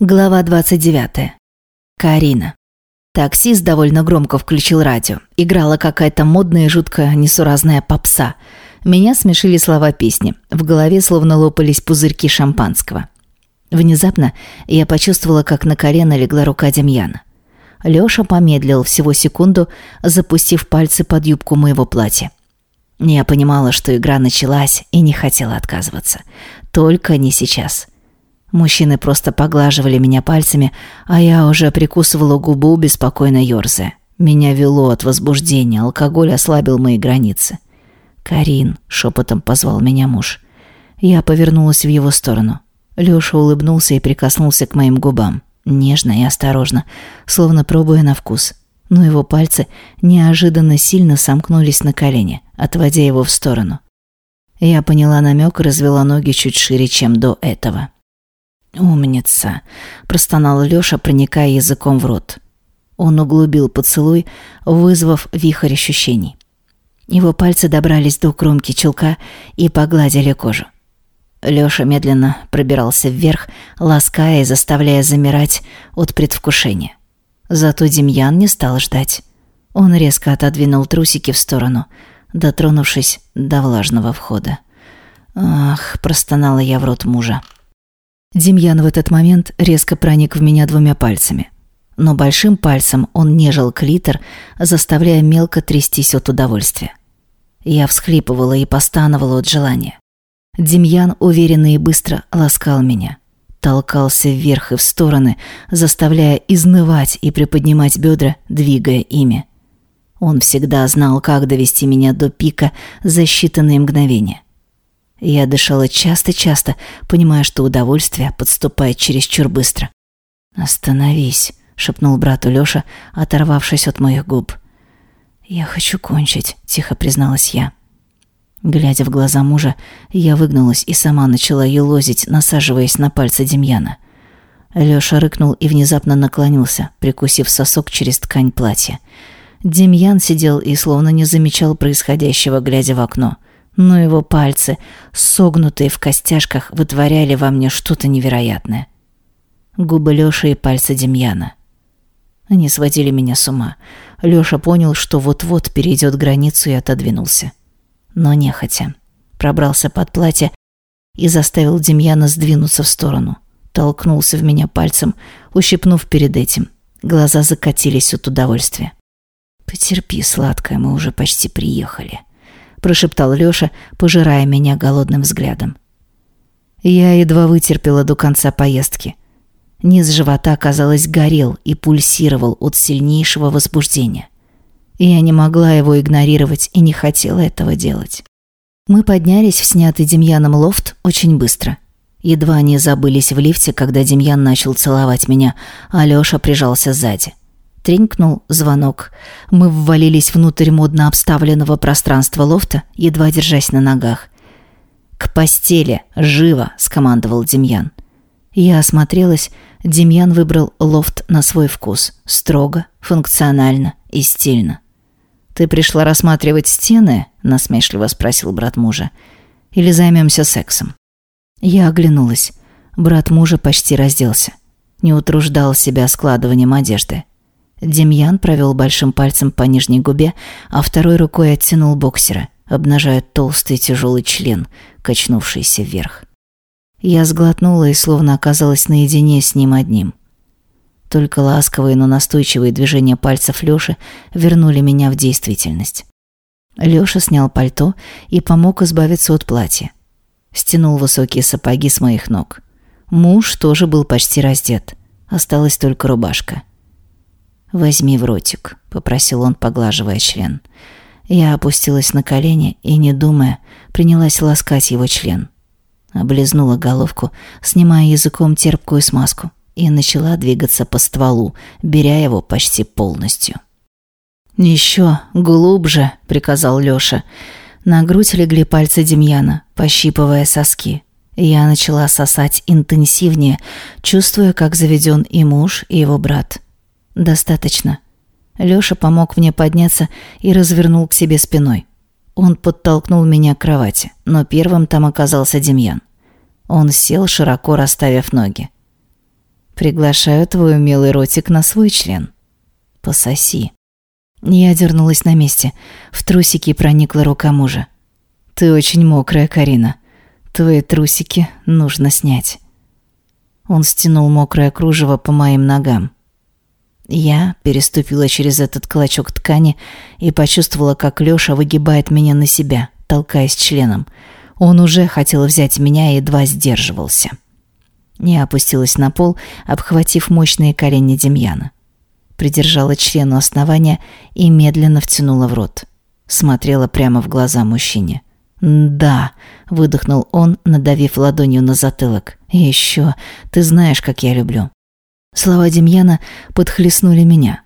Глава 29. Карина. Таксист довольно громко включил радио. Играла какая-то модная и жутко несуразная попса. Меня смешили слова песни. В голове словно лопались пузырьки шампанского. Внезапно я почувствовала, как на колено легла рука Демьяна. Лёша помедлил всего секунду, запустив пальцы под юбку моего платья. Я понимала, что игра началась и не хотела отказываться. Только не сейчас. — Мужчины просто поглаживали меня пальцами, а я уже прикусывала губу, беспокойно ёрзая. Меня вело от возбуждения, алкоголь ослабил мои границы. «Карин», — шепотом позвал меня муж. Я повернулась в его сторону. Лёша улыбнулся и прикоснулся к моим губам. Нежно и осторожно, словно пробуя на вкус. Но его пальцы неожиданно сильно сомкнулись на колени, отводя его в сторону. Я поняла намек и развела ноги чуть шире, чем до этого. «Умница!» – простонал Лёша, проникая языком в рот. Он углубил поцелуй, вызвав вихрь ощущений. Его пальцы добрались до кромки чулка и погладили кожу. Лёша медленно пробирался вверх, лаская и заставляя замирать от предвкушения. Зато Демьян не стал ждать. Он резко отодвинул трусики в сторону, дотронувшись до влажного входа. «Ах!» – простонала я в рот мужа. Демьян в этот момент резко проник в меня двумя пальцами. Но большим пальцем он нежил клитор, заставляя мелко трястись от удовольствия. Я всхлипывала и постановала от желания. Демьян уверенно и быстро ласкал меня. Толкался вверх и в стороны, заставляя изнывать и приподнимать бедра, двигая ими. Он всегда знал, как довести меня до пика за считанные мгновения. Я дышала часто-часто, понимая, что удовольствие подступает чересчур быстро. «Остановись», — шепнул брату Лёша, оторвавшись от моих губ. «Я хочу кончить», — тихо призналась я. Глядя в глаза мужа, я выгнулась и сама начала елозить, насаживаясь на пальцы Демьяна. Лёша рыкнул и внезапно наклонился, прикусив сосок через ткань платья. Демьян сидел и словно не замечал происходящего, глядя в окно — но его пальцы, согнутые в костяшках, вытворяли во мне что-то невероятное. Губы Лёши и пальцы Демьяна. Они сводили меня с ума. Лёша понял, что вот-вот перейдет границу и отодвинулся. Но нехотя. Пробрался под платье и заставил Демьяна сдвинуться в сторону. Толкнулся в меня пальцем, ущипнув перед этим. Глаза закатились от удовольствия. «Потерпи, сладкая, мы уже почти приехали» прошептал Лёша, пожирая меня голодным взглядом. Я едва вытерпела до конца поездки. Низ живота, казалось, горел и пульсировал от сильнейшего возбуждения. Я не могла его игнорировать и не хотела этого делать. Мы поднялись в снятый Демьяном лофт очень быстро. Едва не забылись в лифте, когда Демьян начал целовать меня, а Лёша прижался сзади. Тренькнул звонок. Мы ввалились внутрь модно обставленного пространства лофта, едва держась на ногах. «К постели! Живо!» – скомандовал Демьян. Я осмотрелась. Демьян выбрал лофт на свой вкус. Строго, функционально и стильно. «Ты пришла рассматривать стены?» – насмешливо спросил брат мужа. «Или займемся сексом?» Я оглянулась. Брат мужа почти разделся. Не утруждал себя складыванием одежды. Демьян провел большим пальцем по нижней губе, а второй рукой оттянул боксера, обнажая толстый тяжелый член, качнувшийся вверх. Я сглотнула и словно оказалась наедине с ним одним. Только ласковые, но настойчивые движения пальцев Лёши вернули меня в действительность. Лёша снял пальто и помог избавиться от платья. Стянул высокие сапоги с моих ног. Муж тоже был почти раздет. Осталась только рубашка. «Возьми в ротик», — попросил он, поглаживая член. Я опустилась на колени и, не думая, принялась ласкать его член. Облизнула головку, снимая языком терпкую смазку, и начала двигаться по стволу, беря его почти полностью. «Еще глубже», — приказал Лёша. На грудь легли пальцы Демьяна, пощипывая соски. Я начала сосать интенсивнее, чувствуя, как заведен и муж, и его брат. «Достаточно». Лёша помог мне подняться и развернул к себе спиной. Он подтолкнул меня к кровати, но первым там оказался Демьян. Он сел, широко расставив ноги. Приглашаю твой милый ротик на свой член. Пососи. Я дернулась на месте. В трусики проникла рука мужа. Ты очень мокрая, Карина. Твои трусики нужно снять. Он стянул мокрое кружево по моим ногам. Я переступила через этот клочок ткани и почувствовала, как Лёша выгибает меня на себя, толкаясь членом. Он уже хотел взять меня и едва сдерживался. Я опустилась на пол, обхватив мощные колени Демьяна. Придержала член у основания и медленно втянула в рот. Смотрела прямо в глаза мужчине. «Да», — выдохнул он, надавив ладонью на затылок. «Еще, ты знаешь, как я люблю». Слова Демьяна подхлестнули меня.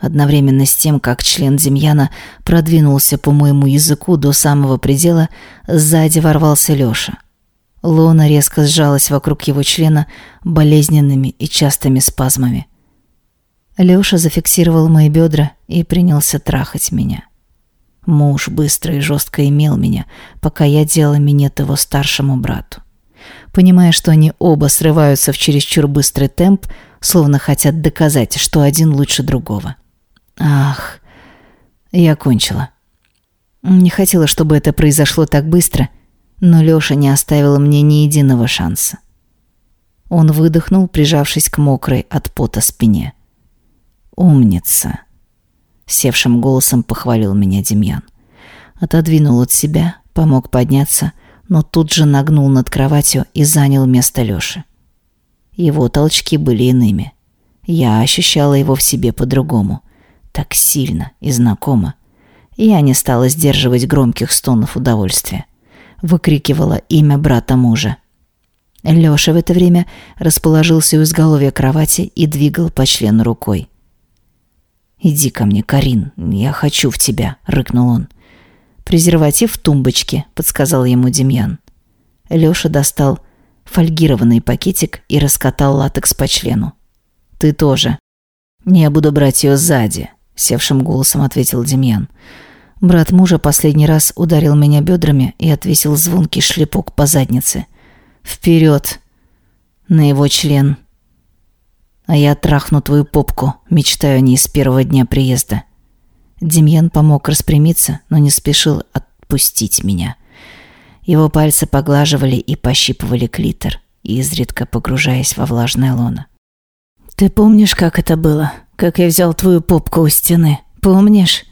Одновременно с тем, как член Демьяна продвинулся по моему языку до самого предела, сзади ворвался Лёша. Лона резко сжалась вокруг его члена болезненными и частыми спазмами. Лёша зафиксировал мои бедра и принялся трахать меня. Муж быстро и жестко имел меня, пока я делала минет его старшему брату. Понимая, что они оба срываются в чересчур быстрый темп, словно хотят доказать, что один лучше другого. Ах, я кончила. Не хотела, чтобы это произошло так быстро, но Лёша не оставил мне ни единого шанса. Он выдохнул, прижавшись к мокрой от пота спине. «Умница!» Севшим голосом похвалил меня Демьян. Отодвинул от себя, помог подняться, но тут же нагнул над кроватью и занял место Лёши. Его толчки были иными. Я ощущала его в себе по-другому. Так сильно и знакомо. Я не стала сдерживать громких стонов удовольствия. Выкрикивала имя брата мужа. Лёша в это время расположился у изголовья кровати и двигал по члену рукой. «Иди ко мне, Карин, я хочу в тебя», — рыкнул он. «Презерватив в тумбочке», — подсказал ему Демьян. Лёша достал фольгированный пакетик и раскатал латекс по члену. «Ты тоже». «Я буду брать ее сзади», — севшим голосом ответил Демьян. Брат мужа последний раз ударил меня бедрами и отвесил звонкий шлепок по заднице. «Вперед!» На его член а я трахну твою попку, мечтаю о ней с первого дня приезда. Демьян помог распрямиться, но не спешил отпустить меня. Его пальцы поглаживали и пощипывали клитор, изредка погружаясь во влажное лоно. «Ты помнишь, как это было? Как я взял твою попку у стены? Помнишь?»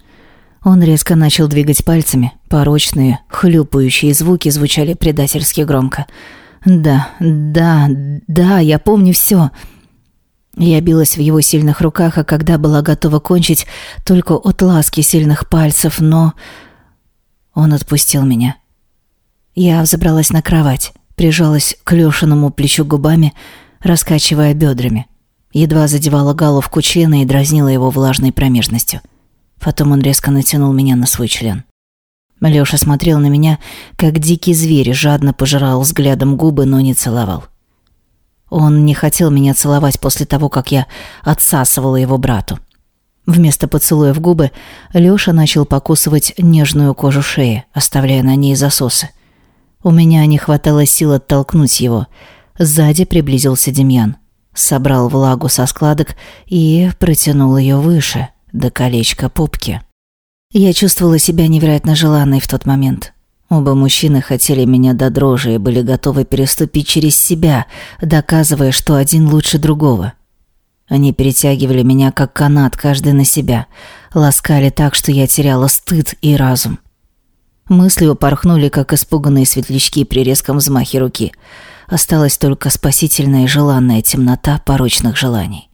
Он резко начал двигать пальцами. Порочные, хлюпающие звуки звучали предательски громко. «Да, да, да, я помню все. Я билась в его сильных руках, а когда была готова кончить, только от ласки сильных пальцев, но... Он отпустил меня. Я взобралась на кровать, прижалась к Лешиному плечу губами, раскачивая бедрами. Едва задевала головку члена и дразнила его влажной промежностью. Потом он резко натянул меня на свой член. Лёша смотрел на меня, как дикий зверь, жадно пожирал взглядом губы, но не целовал. Он не хотел меня целовать после того, как я отсасывала его брату. Вместо поцелуя в губы Лёша начал покусывать нежную кожу шеи, оставляя на ней засосы. У меня не хватало сил оттолкнуть его. Сзади приблизился Демьян. Собрал влагу со складок и протянул ее выше, до колечка пупки. Я чувствовала себя невероятно желанной в тот момент. Оба мужчины хотели меня до дрожи и были готовы переступить через себя, доказывая, что один лучше другого. Они перетягивали меня как канат, каждый на себя, ласкали так, что я теряла стыд и разум. Мысли упорхнули, как испуганные светлячки при резком взмахе руки. Осталась только спасительная и желанная темнота порочных желаний.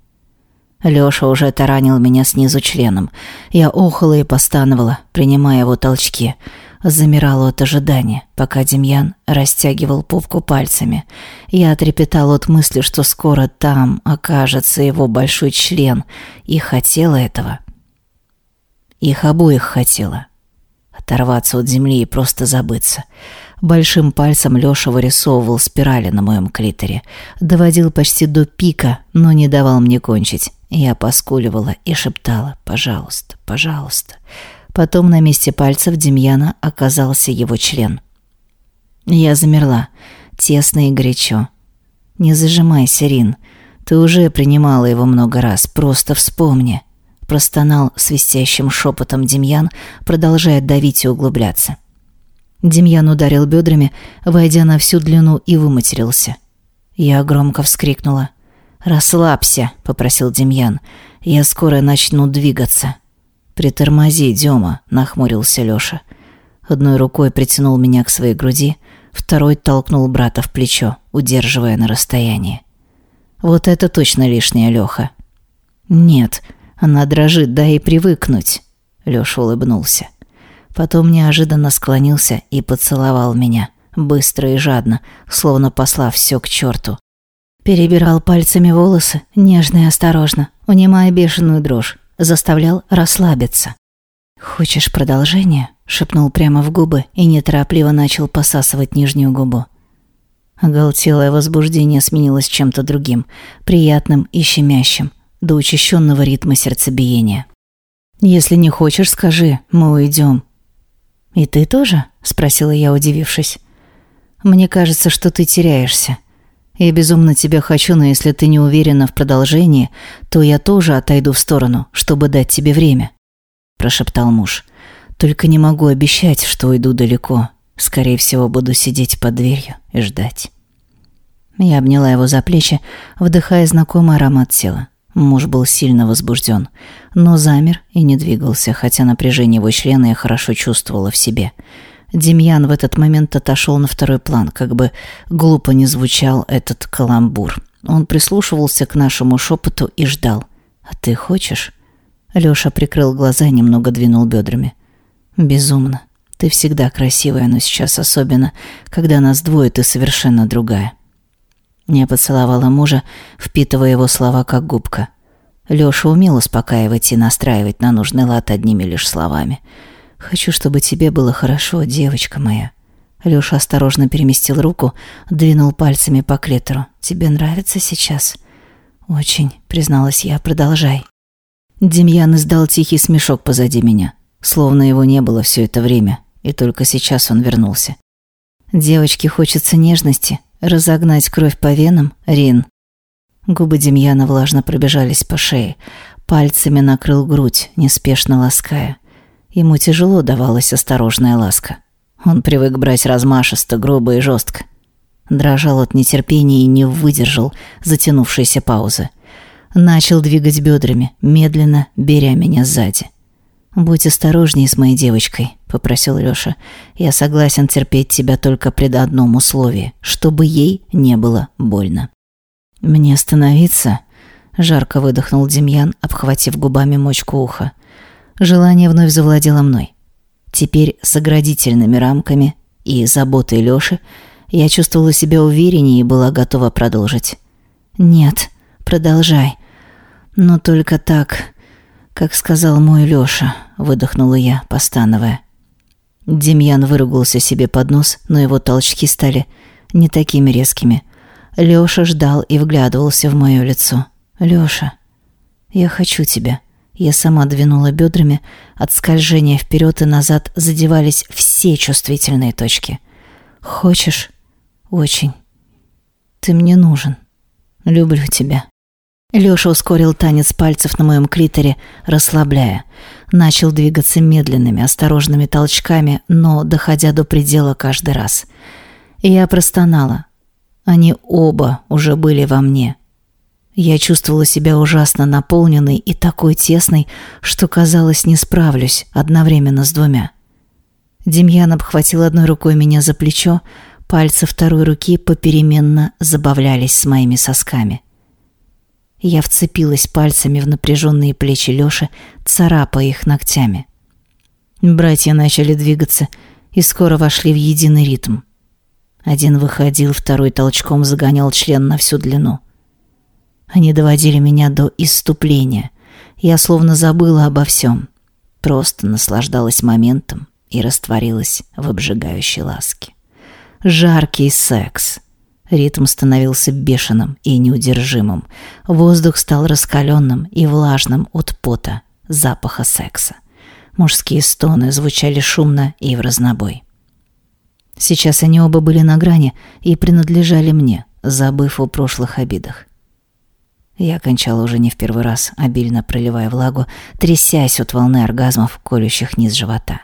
Лёша уже таранил меня снизу членом. Я охала и постановала, принимая его толчки – замирала от ожидания, пока Демьян растягивал попку пальцами. Я отрепетала от мысли, что скоро там окажется его большой член, и хотела этого. Их обоих хотела. Оторваться от земли и просто забыться. Большим пальцем Лёша вырисовывал спирали на моем клиторе. Доводил почти до пика, но не давал мне кончить. Я поскуливала и шептала «Пожалуйста, пожалуйста». Потом на месте пальцев Демьяна оказался его член. Я замерла, тесно и горячо. «Не зажимайся, Рин. Ты уже принимала его много раз, просто вспомни. Простонал свистящим шепотом Демьян, продолжая давить и углубляться. Демьян ударил бедрами, войдя на всю длину и выматерился. Я громко вскрикнула. «Расслабься», — попросил Демьян. «Я скоро начну двигаться». «Притормози, Дема», — нахмурился Лёша. Одной рукой притянул меня к своей груди, второй толкнул брата в плечо, удерживая на расстоянии. «Вот это точно лишнее, Лёха». «Нет, она дрожит, дай ей привыкнуть», — Лёша улыбнулся. Потом неожиданно склонился и поцеловал меня, быстро и жадно, словно послав все к черту. Перебирал пальцами волосы, нежно и осторожно, унимая бешеную дрожь, заставлял расслабиться. «Хочешь продолжение?» – шепнул прямо в губы и неторопливо начал посасывать нижнюю губу. Оголтелое возбуждение сменилось чем-то другим, приятным и щемящим, до учащенного ритма сердцебиения. «Если не хочешь, скажи, мы уйдем». «И ты тоже?» – спросила я, удивившись. «Мне кажется, что ты теряешься. Я безумно тебя хочу, но если ты не уверена в продолжении, то я тоже отойду в сторону, чтобы дать тебе время», – прошептал муж. «Только не могу обещать, что уйду далеко. Скорее всего, буду сидеть под дверью и ждать». Я обняла его за плечи, вдыхая знакомый аромат тела. Муж был сильно возбужден, но замер и не двигался, хотя напряжение его члена я хорошо чувствовала в себе – Демьян в этот момент отошел на второй план, как бы глупо не звучал этот каламбур. Он прислушивался к нашему шепоту и ждал. «А ты хочешь?» Лёша прикрыл глаза и немного двинул бедрами. «Безумно. Ты всегда красивая, но сейчас особенно, когда нас двое, ты совершенно другая». Я поцеловала мужа, впитывая его слова как губка. Лёша умел успокаивать и настраивать на нужный лад одними лишь словами – Хочу, чтобы тебе было хорошо, девочка моя. Лёша осторожно переместил руку, двинул пальцами по клитору. Тебе нравится сейчас? Очень, призналась я. Продолжай. Демьян издал тихий смешок позади меня, словно его не было все это время, и только сейчас он вернулся. Девочке хочется нежности, разогнать кровь по венам, Рин. Губы Демьяна влажно пробежались по шее, пальцами накрыл грудь, неспешно лаская. Ему тяжело давалась осторожная ласка. Он привык брать размашисто, грубо и жестко. Дрожал от нетерпения и не выдержал затянувшейся паузы. Начал двигать бедрами, медленно беря меня сзади. «Будь осторожней с моей девочкой», — попросил Лёша. «Я согласен терпеть тебя только при одном условии, чтобы ей не было больно». «Мне остановиться?» — жарко выдохнул Демьян, обхватив губами мочку уха. Желание вновь завладело мной. Теперь с оградительными рамками и заботой Лёши я чувствовала себя увереннее и была готова продолжить. «Нет, продолжай. Но только так, как сказал мой Лёша», — выдохнула я, постановая. Демьян выругался себе под нос, но его толчки стали не такими резкими. Лёша ждал и вглядывался в моё лицо. «Лёша, я хочу тебя». Я сама двинула бедрами, от скольжения вперед и назад задевались все чувствительные точки. «Хочешь?» «Очень. Ты мне нужен. Люблю тебя». Лёша ускорил танец пальцев на моем клиторе, расслабляя. Начал двигаться медленными, осторожными толчками, но доходя до предела каждый раз. Я простонала. Они оба уже были во мне. Я чувствовала себя ужасно наполненной и такой тесной, что, казалось, не справлюсь одновременно с двумя. Демьян обхватил одной рукой меня за плечо, пальцы второй руки попеременно забавлялись с моими сосками. Я вцепилась пальцами в напряженные плечи Лёши, царапая их ногтями. Братья начали двигаться и скоро вошли в единый ритм. Один выходил, второй толчком загонял член на всю длину — они доводили меня до исступления. Я словно забыла обо всем. Просто наслаждалась моментом и растворилась в обжигающей ласке. Жаркий секс. Ритм становился бешеным и неудержимым. Воздух стал раскаленным и влажным от пота, запаха секса. Мужские стоны звучали шумно и в разнобой. Сейчас они оба были на грани и принадлежали мне, забыв о прошлых обидах. Я кончала уже не в первый раз, обильно проливая влагу, трясясь от волны оргазмов, колющих низ живота.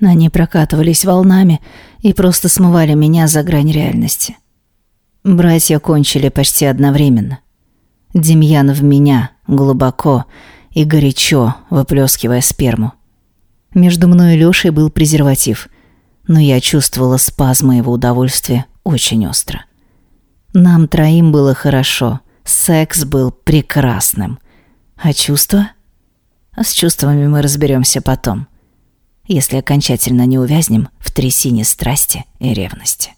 Они прокатывались волнами и просто смывали меня за грань реальности. Братья кончили почти одновременно. Демьян в меня, глубоко и горячо, выплескивая сперму. Между мной и Лёшей был презерватив, но я чувствовала спазмы его удовольствия очень остро. Нам троим было хорошо, секс был прекрасным. А чувства? А с чувствами мы разберемся потом, если окончательно не увязнем в трясине страсти и ревности.